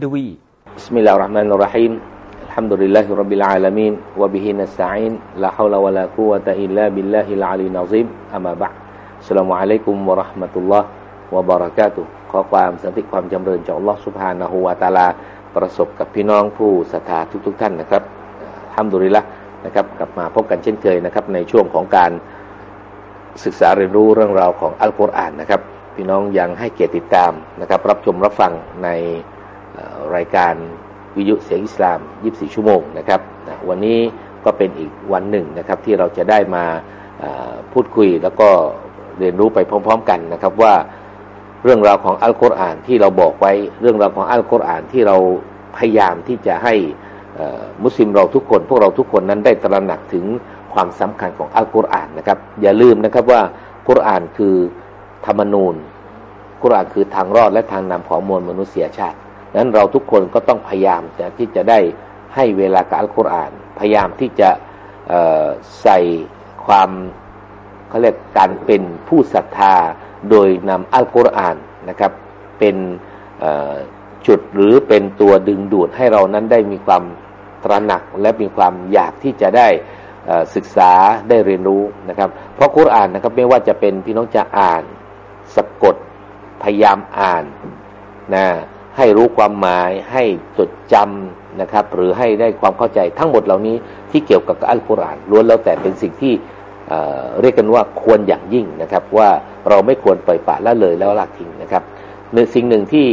دوي بسم الله الرحمن الرحيم الحمد لله رب العالمين وبه نستعين لا حول ولا قوة إلا بالله العلي العظيم أما بعد السلام عليكم ورحمة الله وبركاته ขอความสันติความจำเริญจากอัลลอฮฺสุบฮานะฮูวาตาลา ประสบกับพี่น้องผู้ศรัทธาทุก ๆ ท่านนะครับฮัมดุลิละนะครับกลับมาพบกันเช่นเคยนะครับในช่วงของการศึกษาเรียนรู้เรื่องราวของอัลกุรอานนะครับ พี่น้องยังให้เกียรติติดตามนะครับ รับชมรับฟังใน รายการวิทยุเสียงอิสลาม 24 ชั่วโมงนะครับวันนี้ก็เป็นอีกวันหนึ่งนะครับที่เราจะได้มาพูดคุยแล้วก็เรียนรู้ไปพร้อม ๆ กันนะครับว่าเรื่องราวของอัลกุรอานที่เราบอกไว้เรื่องราวของอัลกุรอานที่เราพยายามที่จะให้มุสลิมเราทุกคน พวกเราทุกคนนั้นได้ตระหนักถึงความสำคัญของอัลกุรอานนะครับ อย่าลืมนะครับว่ากุรอานคือธรรมนูญกุรอานคือทางรอดและทางนำของมวลมนุษยชาติ นั้นเราทุกคนก็ต้องพยายามจะที่จะได้ให้เวลากับอัลกุรอาน พยายามที่จะใส่ความเขาเรียกการเป็นผู้ศรัทธาโดยนำอัลกุรอานนะครับเป็นจุดหรือเป็นตัวดึงดูดให้เรานั้นได้มีความตระหนักและมีความอยากที่จะได้ศึกษาได้เรียนรู้นะครับ เพราะกุรอานนะครับไม่ว่าจะเป็นพี่น้องจะอ่านสะกดพยายามอ่านนะ ให้รู้ความหมาย ให้จดจำนะครับ หรือให้ได้ความเข้าใจทั้งหมดเหล่านี้ที่เกี่ยวกับอัลกุรอานล้วนแล้วแต่เป็นสิ่งที่เรียกกันว่าควรอย่างยิ่งนะครับ ว่าเราไม่ควรปล่อยปละละเลยแล้วละทิ้งนะครับหนึ่งสิ่งหนึ่งที่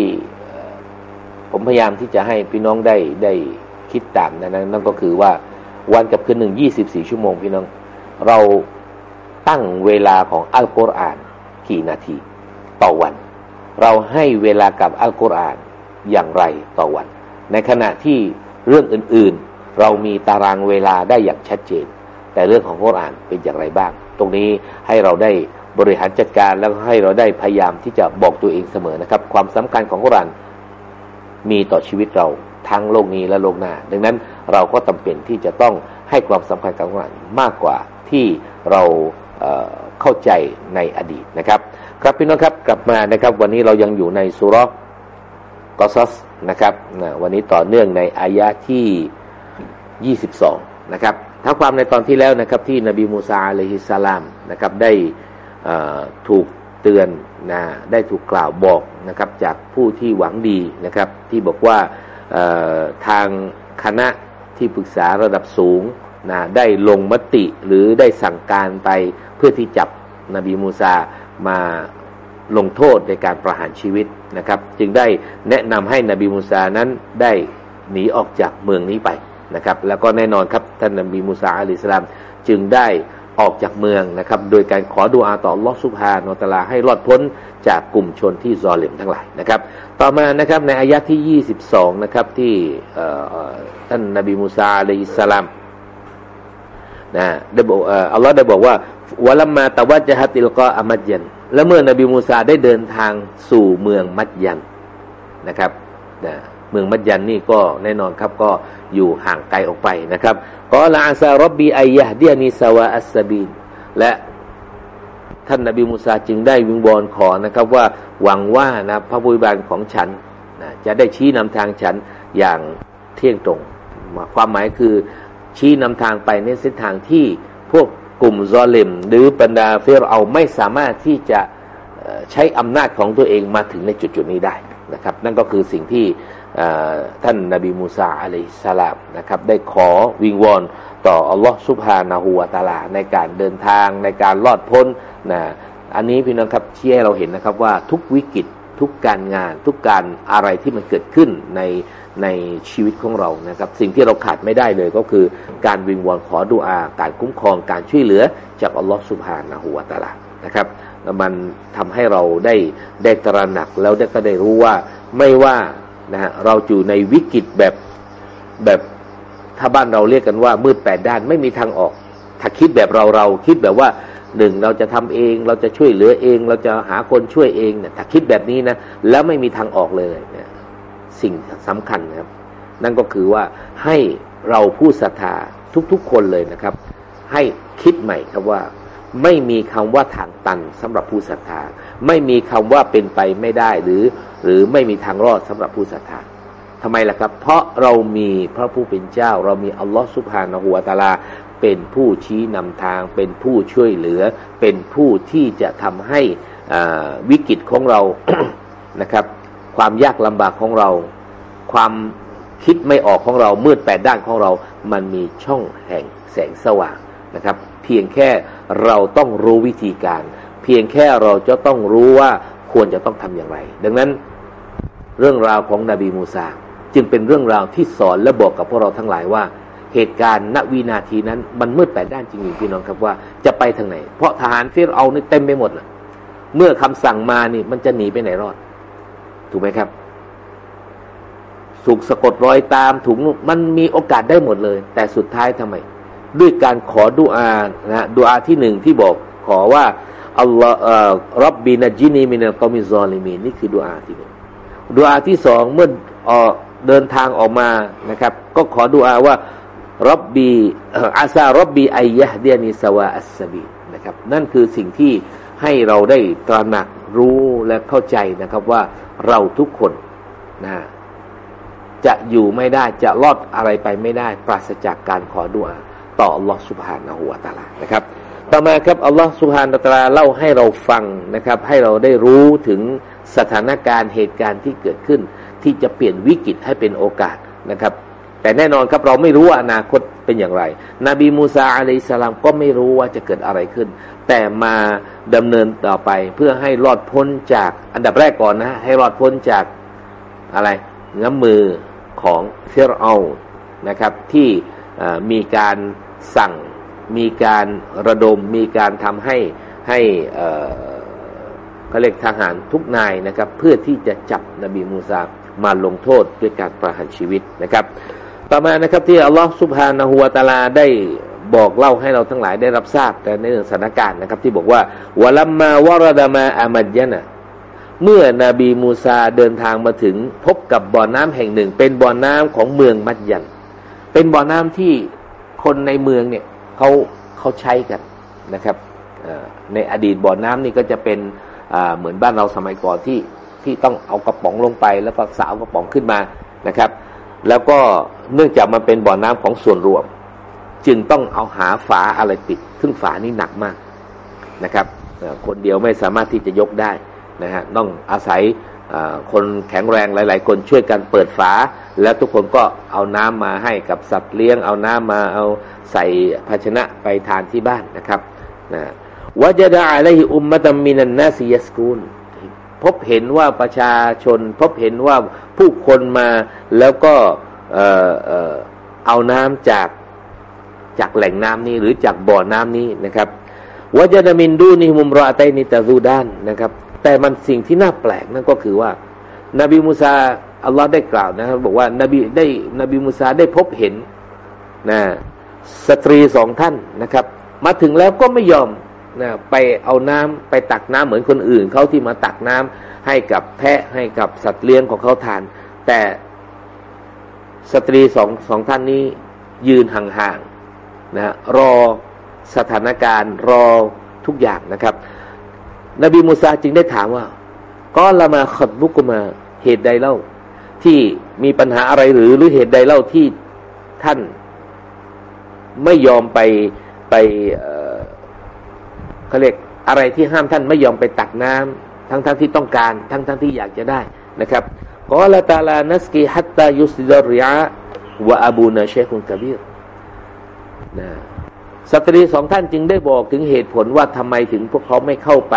ผมพยายามที่จะให้พี่น้องได้ได้คิดตามนะนั่นก็คือว่าวันกับคืนหนึ่งยี่สิบสี่ชั่วโมงพี่น้อง เราตั้งเวลาของอัลกุรอานกี่นาที ต่อวัน เราให้เวลากับอัลกุรอาน อย่างไรต่อวัน ในขณะที่เรื่องอื่นๆ เรามีตารางเวลาได้อย่างชัดเจน แต่เรื่องของกุรอานเป็นอย่างไรบ้าง ตรงนี้ให้เราได้บริหารจัดการแล้วให้เราได้พยายามที่จะบอกตัวเองเสมอนะครับ ความสำคัญของกุรอานมีต่อชีวิตเราทั้งโลกนี้และโลกหน้า ดังนั้นเราก็จาเป็นที่จะต้องให้ความสำคัญกับกุรอานมากกว่าที่เราเเข้าใจในอดีตนะครับ ครับพี่น้องครับกลับมานะครับ วันนี้เรายังอยู่ในสุร กอซัสนะครับวันนี้ต่อเนื่องในอายะที่ 22 นะครับถ้าความในตอนที่แล้วนะครับที่นบีมูซาอะลัยฮิสสลามนะครับได้ถูกเตือนนะได้ถูกกล่าวบอกนะครับจากผู้ที่หวังดีนะครับที่บอกว่าทางคณะที่ปรึกษาระดับสูงนะได้ลงมติหรือได้สั่งการไปเพื่อที่จับนบีมูซามา ลงโทษในการประหารชีวิตนะครับ จึงได้แนะนำให้นบีมูซานั้นได้หนีออกจากเมืองนี้ไปนะครับ แล้วก็แน่นอนครับท่านนบีมูซาอะลัยสลามจึงได้ออกจากเมืองนะครับ โดยการขอดุอาต่อลอสุภานอตลาให้รอดพ้นจากกลุ่มชนที่ซอเลมทั้งหลายนะครับ ต่อมานะครับในอายะที่ 22 นะครับที่ท่านนบีมูซาอะลัยสลามนะได้บอกอัลลอฮ์ได้บอกว่าวะลัมมาตะวัจฮัติลกออามัดยัน และเมื่อนบีมูซาได้เดินทางสู่เมืองมัดยันนะครับนะเมืองมัดยันนี่ก็แน่นอนครับก็อยู่ห่างไกลออกไปนะครับقال عسى ربي أن يهديني سواء السبيل และท่านนบีมูซาจึงได้วิงวอนขอนะครับว่าหวังว่านะพระผู้อภิบาลของฉันนะจะได้ชี้นำทางฉันอย่างเที่ยงตรง ความหมายคือชี้นำทางไปในเส้นทางที่พวกกลุ่มซอเลม หรือบรรดาฟิรเอาน์ไม่สามารถที่จะใช้อำนาจของตัวเองมาถึงในจุดจุดนี้ได้นะครับ นั่นก็คือสิ่งที่ท่านนาบีมูซาอะลัยสลามนะครับได้ขอวิงวอนต่ออัลลอฮ์สุบฮานาหูวตาลาในการเดินทางในการรอดพ้นนะอันนี้พี่น้องครับชี้ให้เราเห็นนะครับว่าทุกวิกฤตทุกการงานทุกการอะไรที่มันเกิดขึ้นใน ในชีวิตของเรานะครับ สิ่งที่เราขาดไม่ได้เลยก็คือ การวิงวอนขอดุอา การคุ้มครองการช่วยเหลือจากอัลลอฮ์สุบฮานะฮูวาตาลานะครับมันทำให้เราได้ได้ตระหนักแล้วได้ก็ได้รู้ว่าไม่ว่านะฮะเราอยู่ในวิกฤตแบบแบบถ้าบ้านเราเรียกกันว่ามืดแปดด้านไม่มีทางออก ถ้าคิดแบบเราเราคิดแบบว่าหนึ่งเราจะทำเองเราจะช่วยเหลือเอง เราจะหาคนช่วยเองเนี่ยถ้าคิดแบบนี้นะแล้วไม่มีทางออกเลยเนี่ย สิ่งสำคัญนะครับ นั่นก็คือว่าให้เราผู้ศรัทธาทุกๆคนเลยนะครับ ให้คิดใหม่ครับว่า ไม่มีคำว่าทางตันสำหรับผู้ศรัทธา ไม่มีคำว่าเป็นไปไม่ได้หรือ หรือไม่มีทางรอดสำหรับผู้ศรัทธาทำไมล่ะครับ เพราะเรามีพระผู้เป็นเจ้า เรามีอัลลอฮฺสุบฮานะฮูวตาลาเป็นผู้ชี้นำทาง เป็นผู้ช่วยเหลือ เป็นผู้ที่จะทำให้วิกฤตของเรานะครับ ความยากลำบากของเรา ความคิดไม่ออกของเรามืดแปดด้านของเรา มันมีช่องแห่งแสงสว่างนะครับ เพียงแค่เราต้องรู้วิธีการ เพียงแค่เราจะต้องรู้ว่าควรจะต้องทำอย่างไร ดังนั้นเรื่องราวของนบีมูซาจึงเป็นเรื่องราวที่สอนและบอกกับพวกเราทั้งหลายว่า เหตุการณ์ณวินาทีนั้น มันมืดแปดด้านจริงๆพี่น้องครับว่าจะไปทางไหน เพราะทหารฟิรเอานี่เต็มไปหมดเลยเมื่อคำสั่งมานี่มันจะหนีไปไหนรอด ถูกไหมครับถูกสะกดรอยตามถูกมันมีโอกาสได้หมดเลย แต่สุดท้ายทำไม ด้วยการขอดุอานะดุอาที่หนึ่งที่บอกขอว่าอัลลอฮ์رب نجني من القوم الظالمين นี่คือดุอาที่หนึ่งดุอาที่สองเมื่อเดินทางออกมานะครับ ก็ขอดุอาว่าربي عسى ربي أن يهديني سواء السبيل นะครับ นั่นคือสิ่งที่ ให้เราได้ตระหนักรู้และเข้าใจนะครับว่าเราทุกคนนะจะอยู่ไม่ได้จะรอดอะไรไปไม่ได้ ปราศจากการขอดุอาต่ออัลลอฮฺสุบฮานะฮูวาตาลานะครับ ต่อมาครับอัลลอฮฺสุบฮานะตาลาเล่าให้เราฟังนะครับ ให้เราได้รู้ถึงสถานการณ์เหตุการณ์ที่เกิดขึ้น ที่จะเปลี่ยนวิกฤตให้เป็นโอกาสนะครับ แต่แน่นอนครับเราไม่รู้ว่าอนาคตเป็นอย่างไร นบีมูซาอะลัยสลามก็ไม่รู้ว่าจะเกิดอะไรขึ้น แต่มาดำเนินต่อไปเพื่อให้รอดพ้นจากอันดับแรกก่อนนะให้รอดพ้นจากอะไรง้ำมือของเฟรเอานะครับ ที่มีการสั่งมีการระดมมีการทำให้ให้เขาเรียกทหารทุกนายนะครับ เพื่อที่จะจับนบีมูซามาลงโทษด้วยการประหารชีวิตนะครับ ต่อมานะครับที่อัลลอฮฺสุบฮานะฮูวตาลาได้บอกเล่าให้เราทั้งหลายได้รับทราบแต่ในเรื่องสถานการณ์นะครับ ที่บอกว่าวะลัมมาวรดามาอามัดยะนะเมื่อนบีมูซาเดินทางมาถึงพบกับบ่อน้ำแห่งหนึ่ง เป็นบ่อน้ำของเมืองมัดยัน เป็นบ่อน้ำที่คนในเมืองเนี่ยเขาเขาใช้กันนะครับในอดีตบ่อน้ำนี่ก็จะเป็นเหมือนบ้านเราสมัยก่อนที่ที่ต้องเอากระป๋องลงไปแล้วก็สาวกระป๋องขึ้นมานะครับ แล้วก็เนื่องจากมันเป็นบ่อน้ำของส่วนรวม จึงต้องเอาหาฝาอะไรปิด ซึ่งฝานี่หนักมากนะครับ คนเดียวไม่สามารถที่จะยกได้นะฮะต้องอาศัยคนแข็งแรงหลาย ๆ คนช่วยกันเปิดฝา แล้วทุกคนก็เอาน้ำมาให้กับสัตว์เลี้ยง เอาน้ำมาเอาใส่ภาชนะไปทานที่บ้านนะครับนะวะจดาอะไรอุมมะตัมมินันนาซียสกูล พบเห็นว่าประชาชน พบเห็นว่าผู้คนมาแล้วก็เออเออเอาน้ำจากจากแหล่งน้ำนี้หรือจากบ่อน้ำนี้นะครับวจดามินดูนิมุมรอไตนิตาซูดานนะครับ แต่มันสิ่งที่น่าแปลกนั่นก็คือว่า นบีมูซาอัลลอฮ์ได้กล่าวนะครับบอกว่านบีได้นบีมูซาได้พบเห็นนะสตรีสองท่านนะครับ มาถึงแล้วก็ไม่ยอม นะไปเอาน้ำไปตักน้ำเหมือนคนอื่นเขาที่มาตักน้ำให้กับแพะให้กับสัตว์เลี้ยงของเขาทาน แต่สตรีสองสองท่านนี้ยืนห่างๆนะรอสถานการณ์รอทุกอย่างนะครับ นบีมูซาจึงได้ถามว่าก็ละมาขดบุกมาเหตุใดเล่า ที่มีปัญหาอะไรหรือหรือเหตุใดเล่าที่ท่านไม่ยอมไปไปเขาเรียกอะไรที่ห้ามท่านไม่ยอมไปตักน้ำทั้งทั้งที่ต้องการ ทั้งทั้งที่อยากจะได้นะครับกอละตาลานัสกีฮัตตายุสดาริยะวะอบูนาเชคุนกบีรนะสตรีสองท่านจึงได้บอกถึงเหตุผลว่าทำไมถึงพวกเขาไม่เข้าไป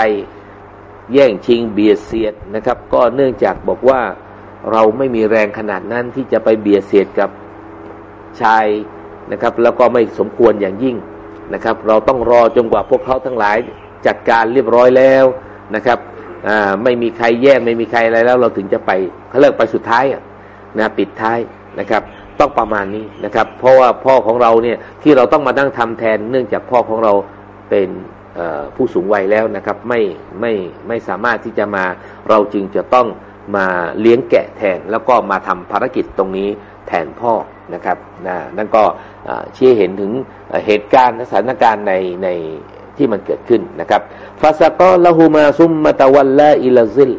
แย่งชิงเบียดเสียดนะครับ ก็เนื่องจากบอกว่าเราไม่มีแรงขนาดนั้นที่จะไปเบียดเสียดกับชายนะครับ แล้วก็ไม่สมควรอย่างยิ่ง นะครับ เราต้องรอจนกว่าพวกเขาทั้งหลายจัดการเรียบร้อยแล้วนะครับไม่มีใครแย่งไม่มีใครอะไรแล้ว เราถึงจะไปเขาเลิกไปสุดท้ายนะปิดท้ายนะครับ ต้องประมาณนี้นะครับ เพราะว่าพ่อของเราเนี่ยที่เราต้องมานั่งทำแทน เนื่องจากพ่อของเราเป็นผู้สูงวัยแล้วนะครับ ไม่ไม่ไม่สามารถที่จะมาเราจึงจะต้องมาเลี้ยงแกะแทน แล้วก็มาทำภารกิจตรงนี้แทนพ่อนะครับนะนั่นก็ ชี้เห็นถึงเหตุการณ์สถานการณ์ในในที่มันเกิดขึ้นนะครับฟาสกอละหูมาซุมมาตะวันละอิลาซิล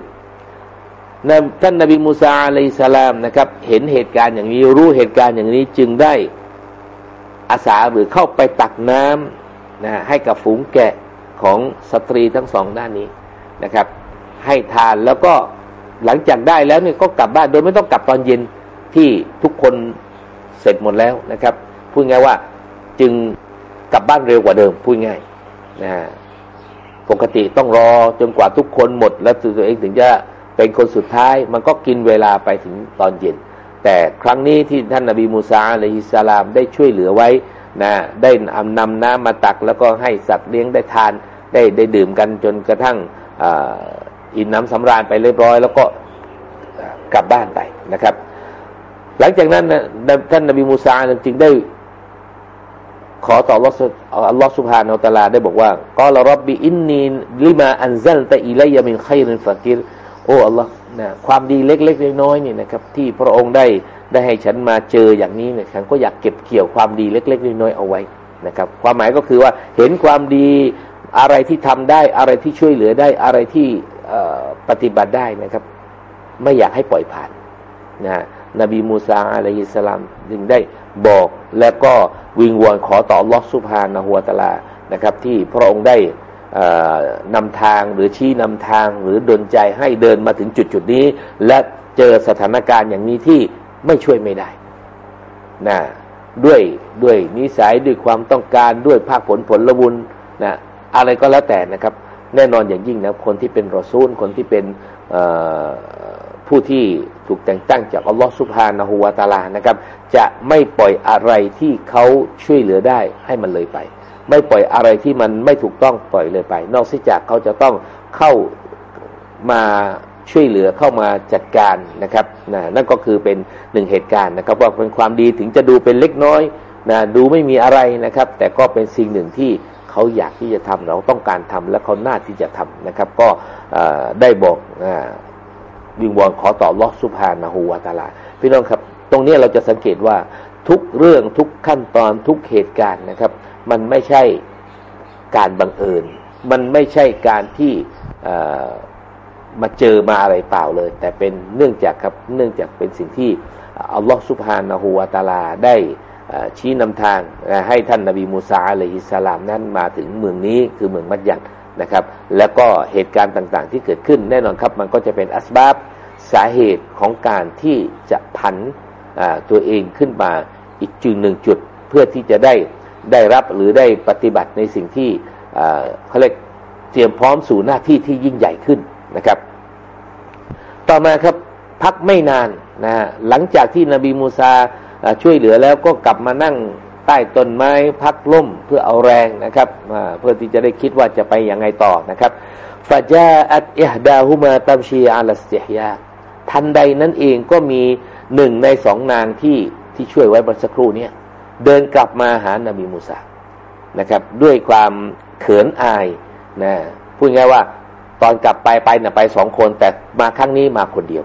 ท่านนบีมูซาอะลัยสลามนะครับ เห็นเหตุการณ์อย่างนี้รู้เหตุการณ์อย่างนี้จึงได้อาสาหรือเข้าไปตักน้ำนะให้กับฝูงแกะของสตรีทั้งสองด้านนี้นะครับ ให้ทานแล้วก็หลังจากได้แล้วเนี่ยก็กลับบ้านโดยไม่ต้องกลับตอนเย็นที่ทุกคนเสร็จหมดแล้วนะครับ พูดง่ายว่าจึงกลับบ้านเร็วกว่าเดิมพูดง่ายนะปกติต้องรอจนกว่าทุกคนหมด แล้วตัวเองถึงจะเป็นคนสุดท้าย มันก็กินเวลาไปถึงตอนเย็น แต่ครั้งนี้ที่ท่านนาบีมูซาอะลัยฮิสลามได้ช่วยเหลือไว้นะได้นำน้ำมาตักแล้วก็ให้สัตว์เลี้ยงได้ทานได้ได้ดื่มกันจนกระทั่งอิ่มหนำสำราญไปเรียบร้อย แล้วก็กลับบ้านไปนะครับ หลังจากนั้นท่านนบีมูซาจึงได้ ขอต่ออัลลอฮฺสุบฮานะฮูวะตะอาลาได้บอกว่าقال رب إني لما أنزلت إلي من خير فقيرโอ้อัลลอฮ์นะความดีเล็กๆน้อยๆนี่นะครับ ที่พระองค์ได้ได้ให้ฉันมาเจออย่างนี้เนี่ยฉันก็อยากเก็บเกี่ยวความดีเล็กๆน้อยๆเอาไว้นะครับ ความหมายก็คือว่าเห็นความดีอะไรที่ทำได้อะไรที่ช่วยเหลือได้อะไรที่ปฏิบัติได้นะครับ ไม่อยากให้ปล่อยผ่านนะนบีมูซาอะลัยฮิสสลามจึงได้ บอกและก็วิงวอนขอต่อลอสุภานะหัวตลานะครับ ที่พระองค์ได้นำทางหรือชี้นำทางหรือดลใจให้เดินมาถึงจุดจุดนี้ และเจอสถานการณ์อย่างนี้ที่ไม่ช่วยไม่ได้นะด้วยด้วยนิสัยด้วยความต้องการด้วยภาคผลผลละวุนนะอะไรก็แล้วแต่นะครับ แน่นอนอย่างยิ่งนะคนที่เป็นรอซูลคนที่เป็นผู้ที่ ถูกแต่งตั้งจากอัลลอฮฺสุบฮานะฮูวาตาลานะครับ จะไม่ปล่อยอะไรที่เขาช่วยเหลือได้ให้มันเลยไป ไม่ปล่อยอะไรที่มันไม่ถูกต้องปล่อยเลยไป นอกจากเขาจะต้องเข้ามาช่วยเหลือเข้ามาจัดการนะครับนะนั่นก็คือเป็นหนึ่งเหตุการณ์นะครับ ว่าเป็นความดีถึงจะดูเป็นเล็กน้อยนะดูไม่มีอะไรนะครับ แต่ก็เป็นสิ่งหนึ่งที่เขาอยากที่จะทำเราต้องการทำและเขาหน้าที่จะทำนะครับ ก็ได้บอก วิงวอนขอต่อลอสุภานาหูวาตาลาพี่น้องครับ ตรงนี้เราจะสังเกตว่าทุกเรื่องทุกขั้นตอนทุกเหตุการณ์นะครับ มันไม่ใช่การบังเอิญ มันไม่ใช่การที่มาเจอมาอะไรเปล่าเลย แต่เป็นเนื่องจากครับเนื่องจากเป็นสิ่งที่อัลลอฮฺสุบฮานาหูวาตาลาได้ชี้นำทางให้ท่านนาบีมูซาอะลัยฮิสสลามนั้นมาถึงเมืองนี้คือเมืองมัดยัด นะครับ แล้วก็เหตุการณ์ต่างๆ ที่เกิดขึ้นแน่นอนครับ มันก็จะเป็นอัสบับสาเหตุของการที่จะผันตัวเองขึ้นมาอีกจุดหนึ่งจุดเพื่อที่จะได้ได้รับหรือได้ปฏิบัติในสิ่งที่เขาเรียกเตรียมพร้อมสู่หน้าที่ที่ยิ่งใหญ่ขึ้นนะครับ ต่อมาครับพักไม่นานนะหลังจากที่นบีมูซาช่วยเหลือแล้วก็กลับมานั่ง ใต้ต้นไม้พักล่มเพื่อเอาแรงนะครับเพื่อที่จะได้คิดว่าจะไปยังไงต่อนะครับฟาจาอัตอิฮดาฮุมาตัมชีอัลสเซียาทันใดนั้นเองก็มีหนึ่งในสองนางที่ที่ช่วยไว้บนสักครู่นี้เดินกลับมาหานาบีมูซานะครับด้วยความเขินอายนะพูดง่ายว่าตอนกลับไปไปนะไปสองคนแต่มาครั้งนี้มาคนเดียว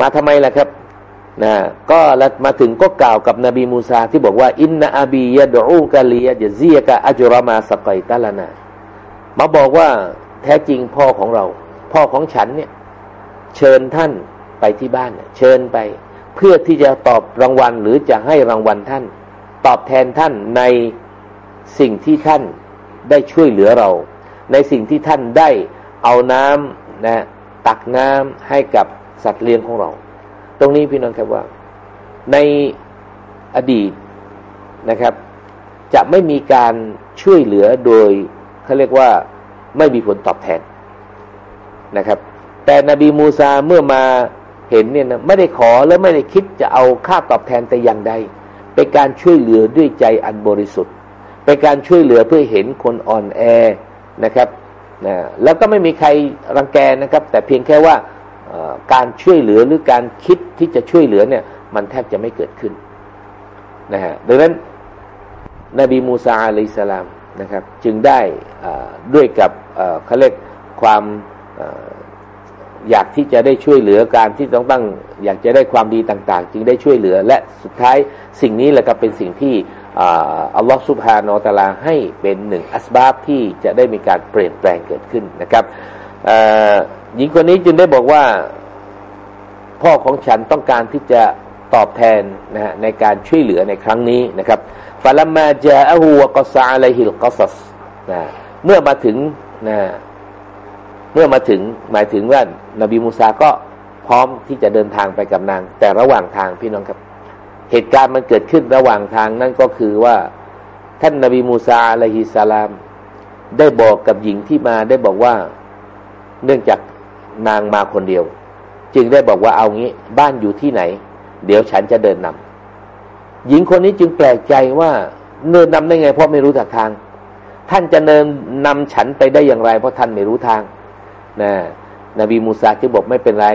มาทำไมล่ะครับ นะก็มาถึงก็กล่าวกับนบีมูซาที่บอกว่า อินนาอบียะดูกะลียะจะซียกะอัจรามาสกัยตะลานามาบอกว่าแท้จริงพ่อของเรา พ่อของฉันเนี่ย เชิญท่านไปที่บ้านเชิญไป เพื่อที่จะตอบรางวัลหรือจะให้รางวัลท่าน ตอบแทนท่านในสิ่งที่ท่านได้ช่วยเหลือเรา ในสิ่งที่ท่านได้เอาน้ำนะตักน้ำให้กับสัตว์เลี้ยงของเรา ตรงนี้พี่น้องครับว่า ในอดีตนะครับ จะไม่มีการช่วยเหลือโดยเขาเรียกว่าไม่มีผลตอบแทนนะครับ แต่นบีมูซาเมื่อมาเห็นเนี่ยนะไม่ได้ขอและไม่ได้คิดจะเอาค่าตอบแทนแต่อย่างใดเป็นการช่วยเหลือด้วยใจอันบริสุทธิ์เป็นการช่วยเหลือเพื่อเห็นคนอ่อนแอนะครับนะแล้วก็ไม่มีใครรังแกนะครับ แต่เพียงแค่ว่า การช่วยเหลือหรือการคิดที่จะช่วยเหลือเนี่ย มันแทบจะไม่เกิดขึ้นนะฮะดังนั้นนบีมูซาอะลัยสลามนะครับ จึงได้ด้วยกับเขาเรียกความอยากที่จะได้ช่วยเหลือการที่ต้องตั้ง อยากจะได้ความดีต่าง ๆ จึงได้ช่วยเหลือ และสุดท้ายสิ่งนี้แหละก็เป็นสิ่งที่อัลลอฮฺสุบฮานอตาลาให้เป็นหนึ่งอัสบาบที่จะได้มีการเปลี่ยนแปลงเกิดขึ้นนะครับ หญิงคนนี้จึงได้บอกว่า พ่อของฉันต้องการที่จะตอบแทนนะฮะในการช่วยเหลือในครั้งนี้นะครับฟาลามาจาอะฮูวกซาอะลฮิลกซัสนะเมื่อมาถึงนะเมื่อมาถึงหมายถึงว่านบีมูซาก็พร้อมที่จะเดินทางไปกับนาง แต่ระหว่างทางพี่น้องครับ เหตุการณ์มันเกิดขึ้นระหว่างทางนั่นก็คือว่าท่านนบีมูซาอะลัยฮิสลาม ได้บอกกับหญิงที่มาได้บอกว่า เนื่องจาก นางมาคนเดียว จึงได้บอกว่าเอางี้ บ้านอยู่ที่ไหน เดี๋ยวฉันจะเดินนำหญิงคนนี้จึงแปลกใจว่าเดินนำได้ไง เพราะไม่รู้ทาง ท่านจะเดินนำฉันไปได้อย่างไร เพราะท่านไม่รู้ทางนะนบีมูซาจึงบอกไม่เป็นไร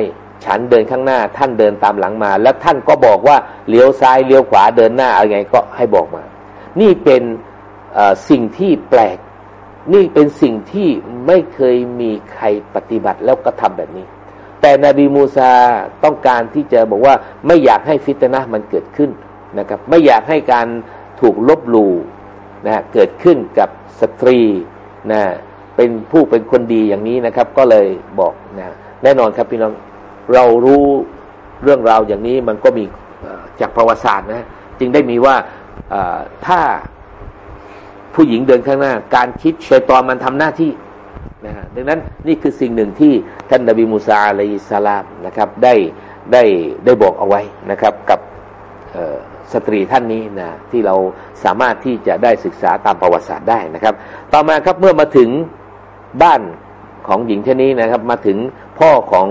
ฉันเดินข้างหน้า ท่านเดินตามหลังมา แล้วท่านก็บอกว่าเลี้ยวซ้ายเลี้ยวขวาเดินหน้าอะไรไงก็ให้บอกมา นี่เป็นสิ่งที่แปลก นี่เป็นสิ่งที่ไม่เคยมีใครปฏิบัติแล้วก็ทำแบบนี้ แต่นบีมูซาต้องการที่จะบอกว่าไม่อยากให้ฟิตนะมันเกิดขึ้นนะครับ ไม่อยากให้การถูกลบหลู่นะเกิดขึ้นกับสตรีนะเป็นผู้เป็นคนดีอย่างนี้นะครับ ก็เลยบอกนะแน่นอนครับพี่น้องเรารู้เรื่องราวอย่างนี้มันก็มีจากประวัติศาสตร์นะจึงได้มีว่าถ้า ผู้หญิงเดินข้างหน้า การคิดเชยตอนมันทำหน้าที่นะฮะดังนั้นนี่คือสิ่งหนึ่งที่ท่านนบีมูซาอะลัยสลามนะครับได้ได้ได้บอกเอาไว้นะครับกับสตรีท่านนี้นะที่เราสามารถที่จะได้ศึกษาตามประวัติศาสตร์ได้นะครับ ต่อมาครับเมื่อมาถึงบ้านของหญิงท่านนี้นะครับ มาถึงพ่อของ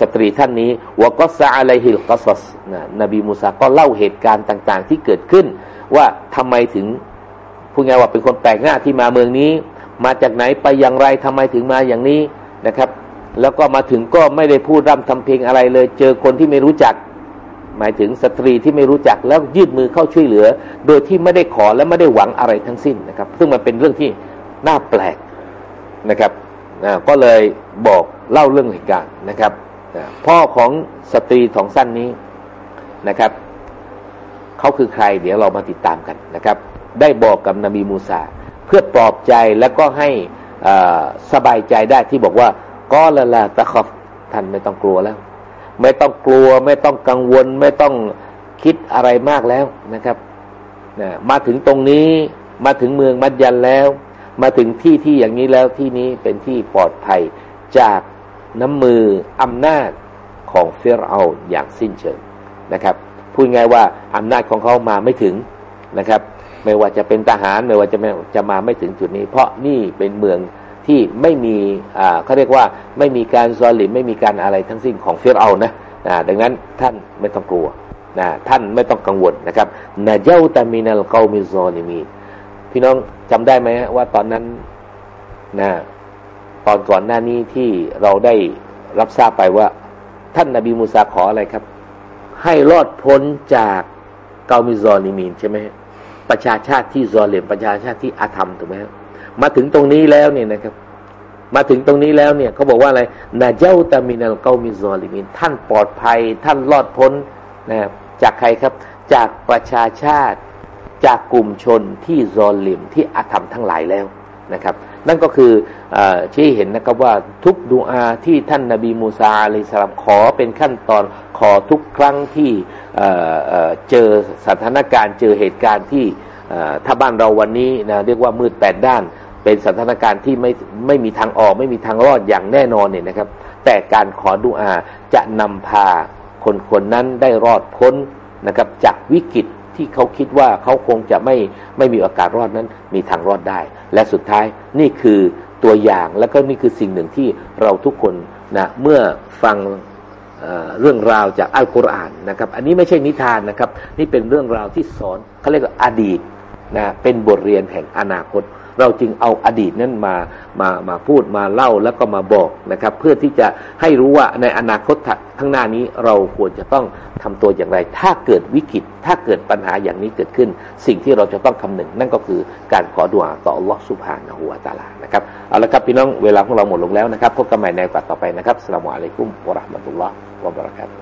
สตรีท่านนี้วก็ซาอะลัยฮิลกัสสนะนบีมูซาก็เล่าเหตุการณ์ต่าง ๆ ที่เกิดขึ้นว่าทำไมถึง พูดง่ายว่าเป็นคนแปลกหน้าที่มาเมืองนี้ มาจากไหนไปอย่างไรทำไมถึงมาอย่างนี้นะครับ แล้วก็มาถึงก็ไม่ได้พูดร่ำทำเพลงอะไรเลย เจอคนที่ไม่รู้จัก หมายถึงสตรีที่ไม่รู้จักแล้วยืดมือเข้าช่วยเหลือ โดยที่ไม่ได้ขอและไม่ได้หวังอะไรทั้งสิ้นนะครับ ซึ่งมันเป็นเรื่องที่น่าแปลกนะครับก็เลยบอกเล่าเรื่องเหตุการณ์นะครับพ่อของสตรีสองสั้นนี้นะครับเขาคือใครเดี๋ยวเรามาติดตามกันนะครับ ได้บอกกับนบีมูซาเพื่อปลอบใจแล้วก็ให้สบายใจได้ที่บอกว่าก็ละละตะขอบท่านไม่ต้องกลัวแล้ว ไม่ต้องกลัว ไม่ต้องกังวล ไม่ต้องคิดอะไรมากแล้วนะครับนะมาถึงตรงนี้มาถึงเมืองมัดยันแล้ว มาถึงที่ที่อย่างนี้แล้วที่นี้เป็นที่ปลอดภัยจากน้ำมืออำนาจของเฟรเอาอย่างสิ้นเชิงนะครับพูดง่ายว่าอำนาจของเขามาไม่ถึงนะครับ ไม่ว่าจะเป็นทหารไม่ว่าจะจะมาไม่ถึงจุดนี้ เพราะนี่เป็นเมืองที่ไม่มีอ่าเขาเรียกว่าไม่มีการซอลิมไม่มีการอะไรทั้งสิ้นของเฟรเอานะนะดังนั้นท่านไม่ต้องกลัวนะท่านไม่ต้องกังวลนะครับนาเจ้าตามินัลเกามิซอลิมีพี่น้องจำได้ไหมว่าตอนนั้นนะตอนก่อนหน้านี้ที่เราได้รับทราบไปว่า ท่านนาบีมูซาขออะไรครับ ให้รอดพ้นจากเกามิซอนิมีนใช่ไหม ประชาชาติที่ซอเลมประชาชาติที่อาธรรมถูกไหมมาถึงตรงนี้แล้วเนี่ยนะครับ มาถึงตรงนี้แล้วเนี่ยเขาบอกว่าอะไรนาเจ้าตามินัลเกามิซอลิมินท่านปลอดภัยท่านรอดพ้นนะครับจากใครครับ จากประชาชาติจากกลุ่มชนที่ซอลิมที่อาธรรมทั้งหลายแล้วนะครับ นั่นก็คืออชี้เห็นนะครับว่าทุกดูอาที่ท่านนาบีมูซาอะลัยสลามขอเป็นขั้นตอนขอทุกครั้งที่เจอสถานการณ์ เจอเหตุการณ์ที่ถ้าบ้านเราวันนี้นะเรียกว่ามืดแปดด้าน เป็นสถานการณ์ที่ไม่ไม่มีทางออก ไม่มีทางรอดอย่างแน่นอนเนี่ยนะครับ แต่การขอดุอาจะนำพาคนคนนั้นได้รอดพ้นนะครับจากวิกฤตที่เขาคิดว่าเขาคงจะไม่ไม่มีโอกาสรอดนั้นมีทางรอดได้ และสุดท้ายนี่คือตัวอย่างและก็นี่คือสิ่งหนึ่งที่เราทุกคนนะเมื่อฟังเรื่องราวจากอัลกุรอานนะครับ อันนี้ไม่ใช่นิทานนะครับ นี่เป็นเรื่องราวที่สอนเขาเรียกว่าอดีตนะเป็นบทเรียนแห่งอนาคต เราจึงเอาอดีตนั้นมามามาพูดมาเล่าแล้วก็มาบอกนะครับ เพื่อที่จะให้รู้ว่าในอนาคตข้างหน้านี้เราควรจะต้องทำตัวอย่างไร ถ้าเกิดวิกฤต ถ้าเกิดปัญหาอย่างนี้เกิดขึ้น สิ่งที่เราจะต้องคำนึง นั่นก็คือการขอดุอาต่ออัลลอฮฺสุบฮานะฮูวาตาลานะครับเอาละครับพี่น้องเวลาของเราหมดลงแล้วนะครับพบกันใหม่ในโอกาสต่อไปนะครับสลามุอะลัยกุมวะราะห์มะตุลลอฮ์วะบะเราะกาตุ